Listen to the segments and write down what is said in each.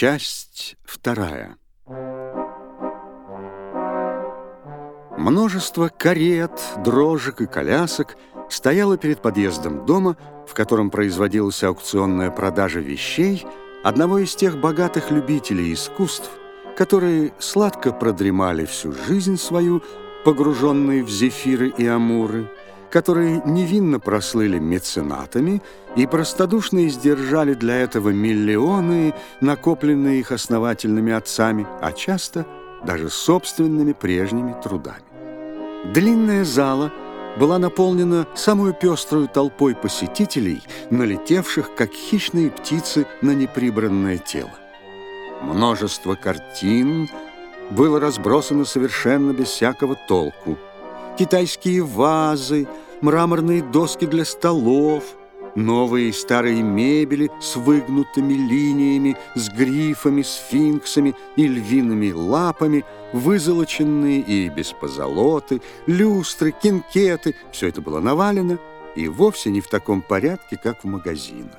Часть вторая. Множество карет, дрожек и колясок стояло перед подъездом дома, в котором производилась аукционная продажа вещей одного из тех богатых любителей искусств, которые сладко продремали всю жизнь свою, погруженные в зефиры и амуры, которые невинно прослыли меценатами и простодушно издержали для этого миллионы, накопленные их основательными отцами, а часто даже собственными прежними трудами. Длинная зала была наполнена самую пеструю толпой посетителей, налетевших, как хищные птицы, на неприбранное тело. Множество картин было разбросано совершенно без всякого толку – китайские вазы, мраморные доски для столов, новые и старые мебели с выгнутыми линиями, с грифами, сфинксами и львиными лапами, вызолоченные и без позолоты, люстры, кинкеты — все это было навалено и вовсе не в таком порядке, как в магазинах.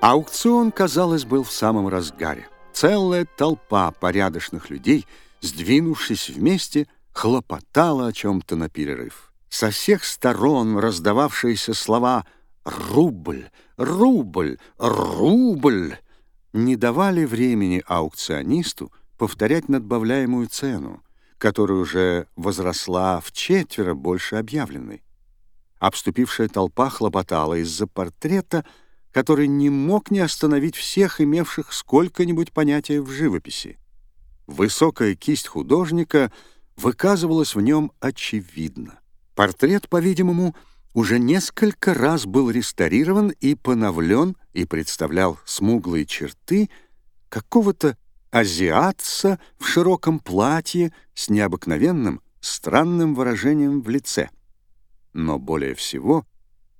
Аукцион, казалось, был в самом разгаре. Целая толпа порядочных людей, сдвинувшись вместе, хлопотала о чем-то на перерыв. Со всех сторон раздававшиеся слова «рубль», «рубль», «рубль» не давали времени аукционисту повторять надбавляемую цену, которая уже возросла в четверо больше объявленной. Обступившая толпа хлопотала из-за портрета, который не мог не остановить всех, имевших сколько-нибудь понятия в живописи. Высокая кисть художника — выказывалось в нем очевидно. Портрет, по-видимому, уже несколько раз был реставрирован и поновлен и представлял смуглые черты какого-то азиатца в широком платье с необыкновенным, странным выражением в лице. Но более всего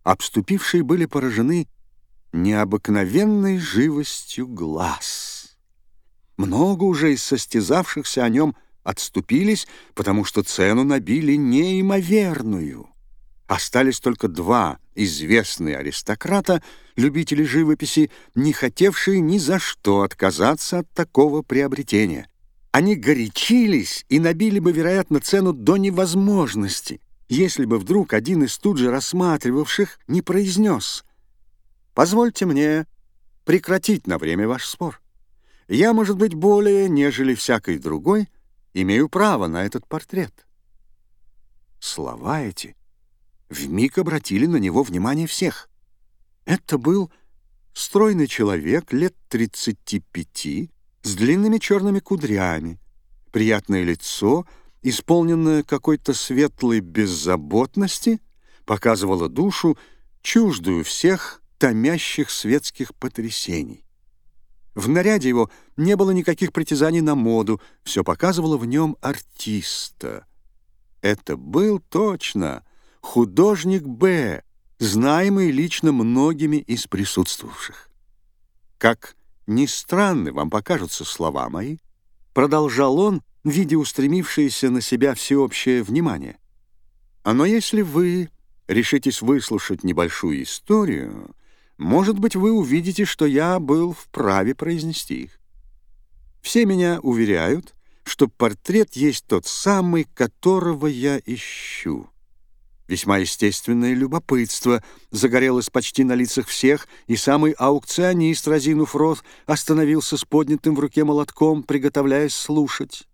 обступившие были поражены необыкновенной живостью глаз. Много уже из состязавшихся о нем отступились, потому что цену набили неимоверную. Остались только два известные аристократа, любители живописи, не хотевшие ни за что отказаться от такого приобретения. Они горячились и набили бы, вероятно, цену до невозможности, если бы вдруг один из тут же рассматривавших не произнес «Позвольте мне прекратить на время ваш спор. Я, может быть, более, нежели всякий другой, имею право на этот портрет». Слова эти вмиг обратили на него внимание всех. Это был стройный человек лет 35 с длинными черными кудрями, приятное лицо, исполненное какой-то светлой беззаботности, показывало душу, чуждую всех томящих светских потрясений. В наряде его не было никаких притязаний на моду, все показывало в нем артиста. Это был точно художник Б, знаемый лично многими из присутствовавших. Как ни странны вам покажутся слова мои, продолжал он, видя устремившееся на себя всеобщее внимание. Но если вы решитесь выслушать небольшую историю, может быть, вы увидите, что я был вправе произнести их. Все меня уверяют, что портрет есть тот самый, которого я ищу. Весьма естественное любопытство загорелось почти на лицах всех, и самый аукционист, разинув рот, остановился с поднятым в руке молотком, приготовляясь слушать.